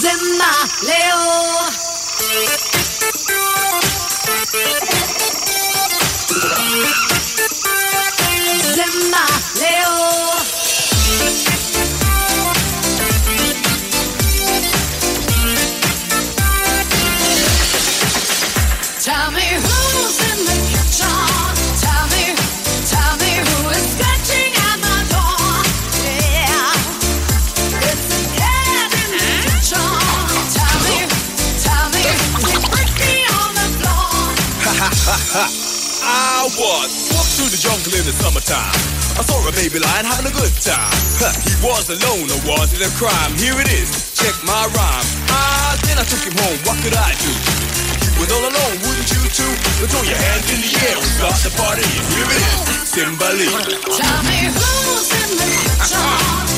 Zema Leo. I was walked through the jungle in the summertime. I saw a baby lion having a good time. He was alone, or was it a crime? Here it is, check my rhyme. Ah, then I took him home. What could I do? He was all alone, wouldn't you too? But throw your hands in the air and start the party. Here it is, Simba Lee. Tell me who's in the kitchen.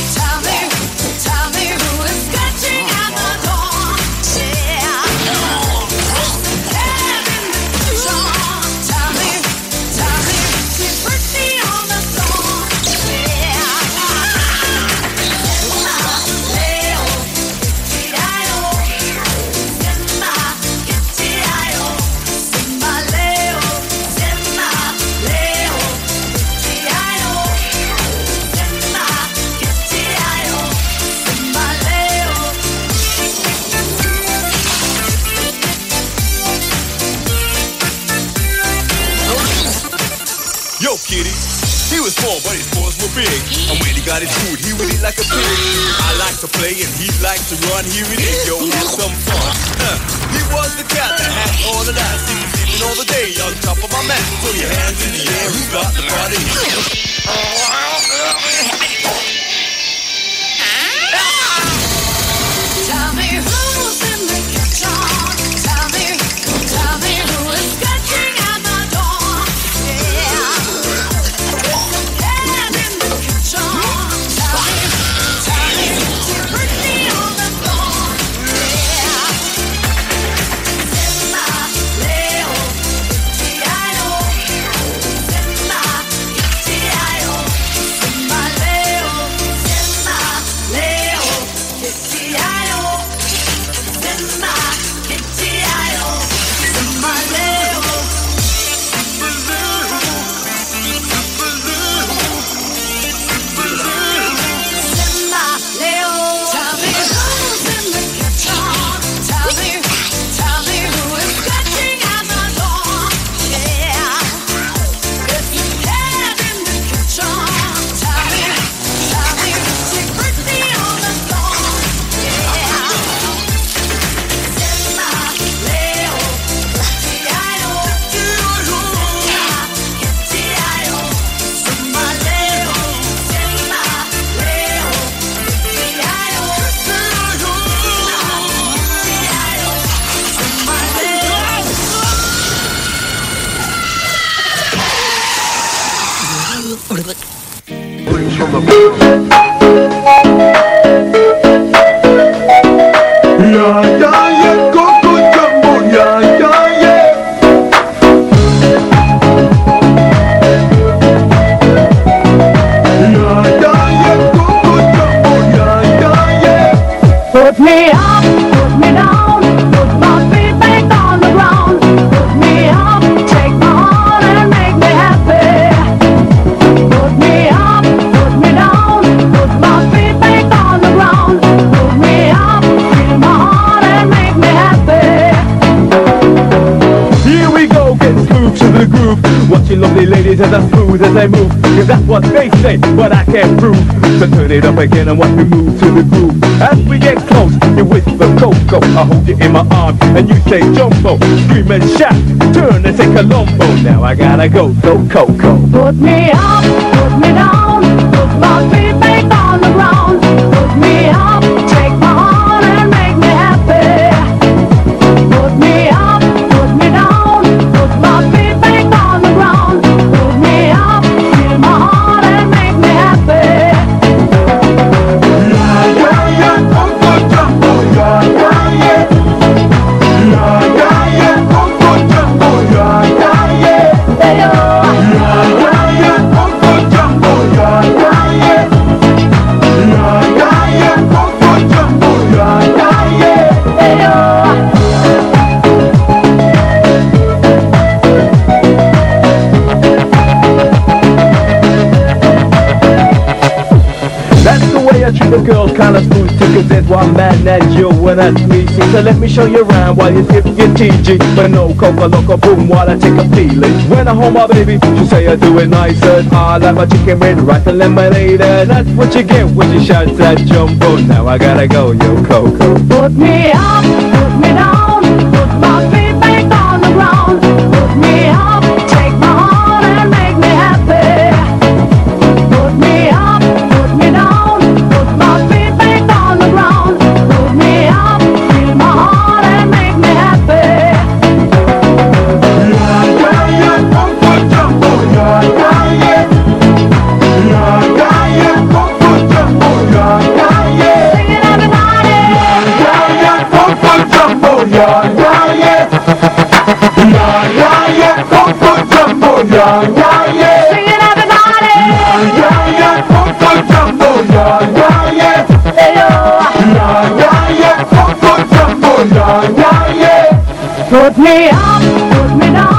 His paws were big. And when he got his food, he would eat like a pig. I like to play and he liked to run. Here it is, yo, have some fun. Huh. He was the cat that had all of that. Sleeping, sleeping all the day on top of my mat. Throw your hands in the air, who got the party? Yeah, lovely ladies as I smooth as they move. Cause that's what they say, but I can't prove. So turn it up again and watch me move to the groove. As we get close, you whisper Coco. I hold you in my arms and you say Jumbo. Scream and shout, turn and say Colombo. Now I gotta go, so Coco. Put me up, put me down, put my feet back on the ground. Put me up, I'm mad at you when I meet you. So let me show you around while you sip your TG. But no coca loco boom while I take a feeling. When I hold my baby, she say I do it nicer. I like my chicken with rice and lemonade. And that's what you get when you shout that jumbo. Now I gotta go, yo Coco. Put me up. yeah, yeah, yeah. Yeah, yeah, Put me up, put me down.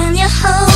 十年后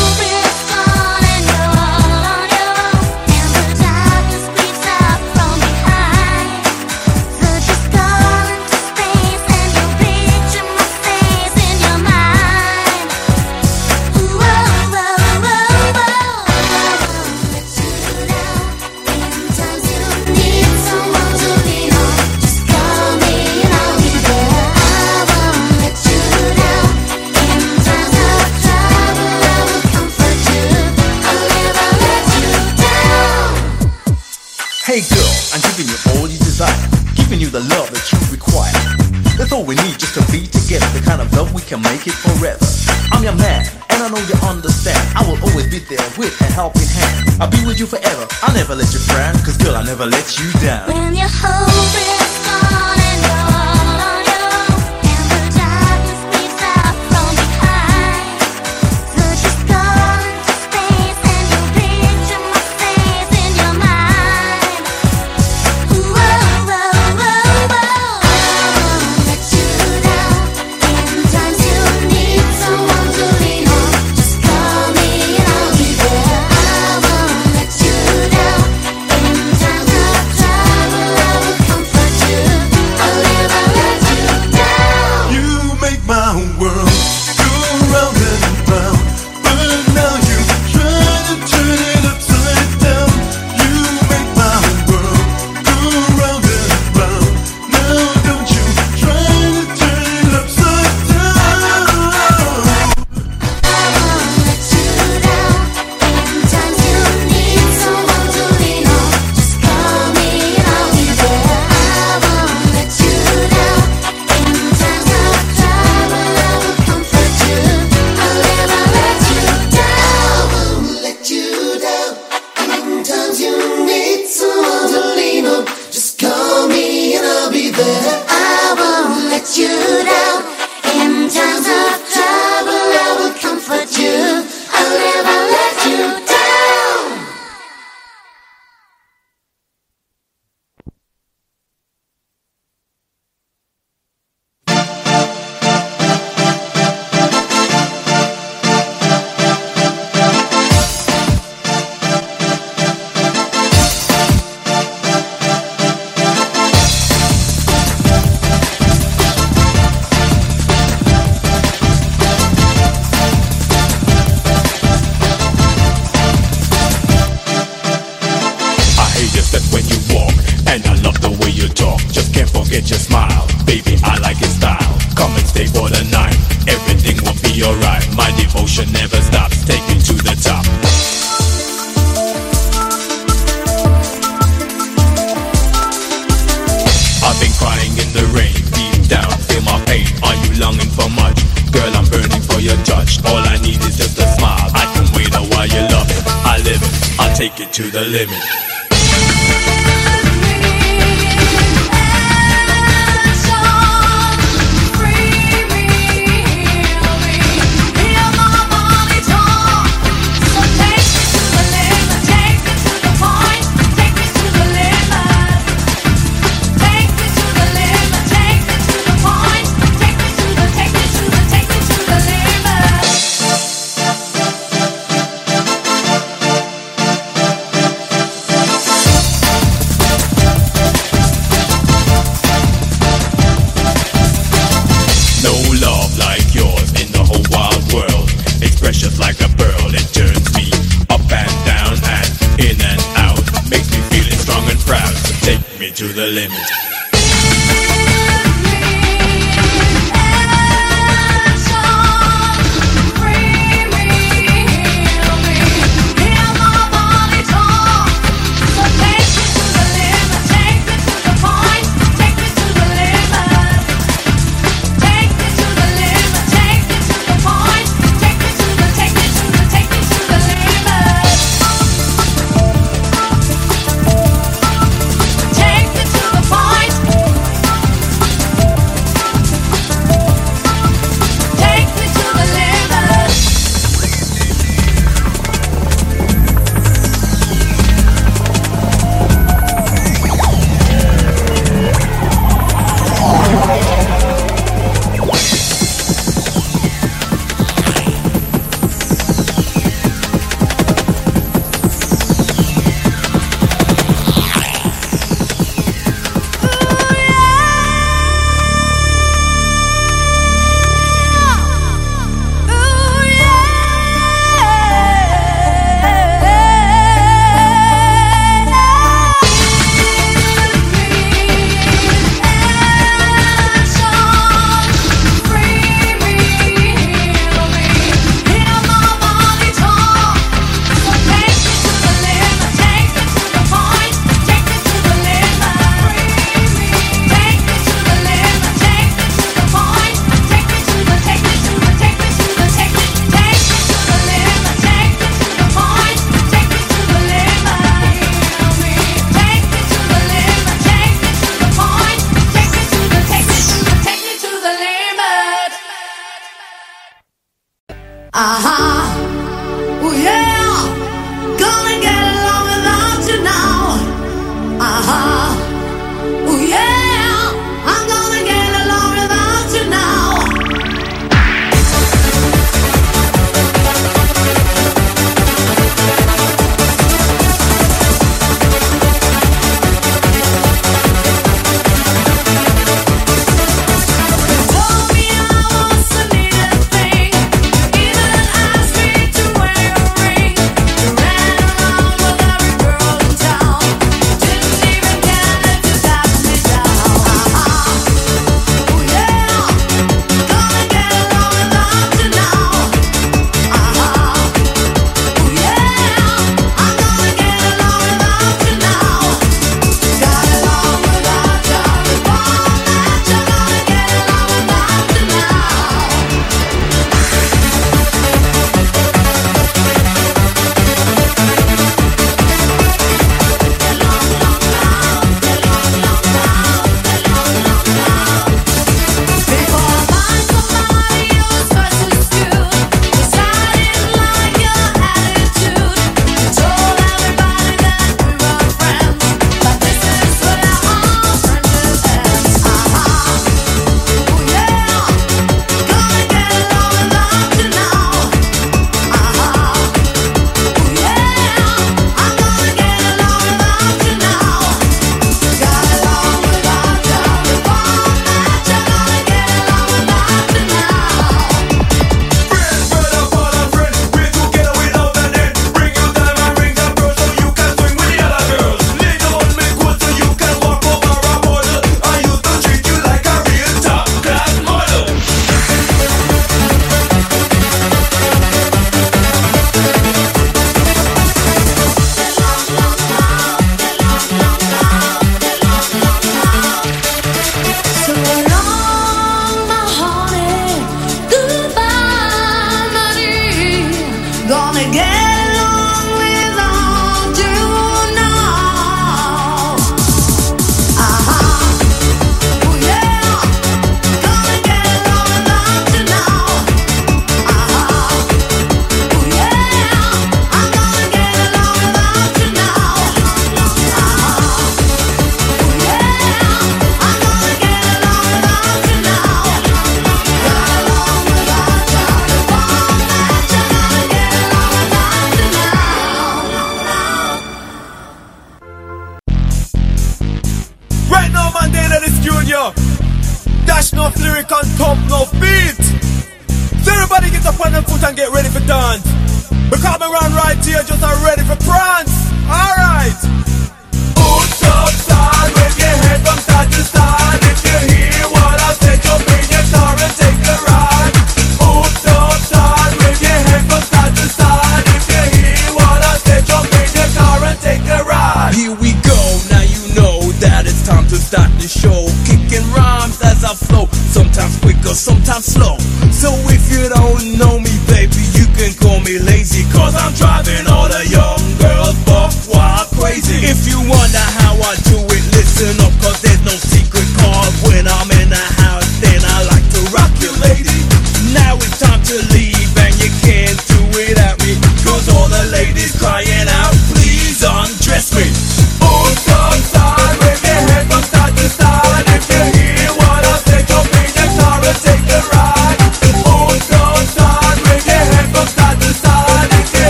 never let you down. When you're home.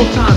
Stress,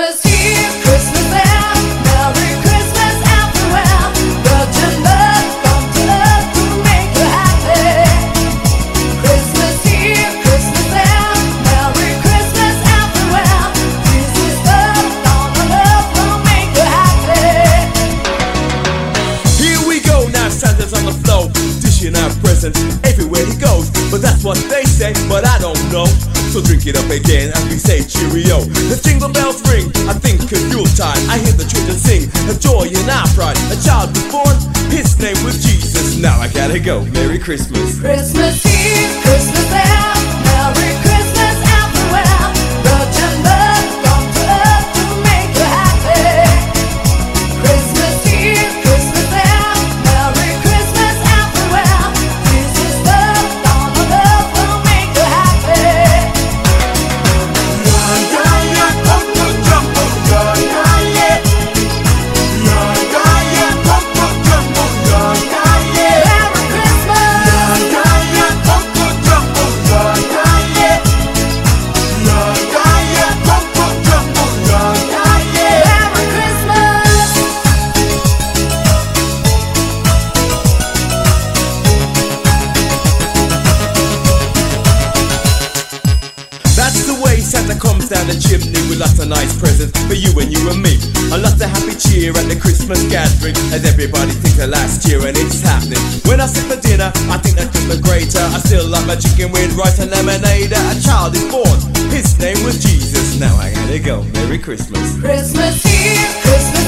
Christmas Eve, Christmas there, Merry Christmas everywhere. Got your love, come to love to make you happy. Christmas Eve, Christmas there, Merry Christmas everywhere. This love, down the love will make you happy. Here we go, now Santa's on the floor, dishing out presents everywhere he goes. But that's what they say, but I don't know. So drink it up again as we a joy and pride. A child was born, his name was Jesus. Now I gotta go. Merry Christmas. Christmas Eve, Christmas as everybody thinks of last year and it's happening. When I sit for dinner, I think that's just the greater. I still like my chicken with rice and lemonade. A child is born, his name was Jesus. Now I gotta go. Merry Christmas. Christmas Eve, Christmas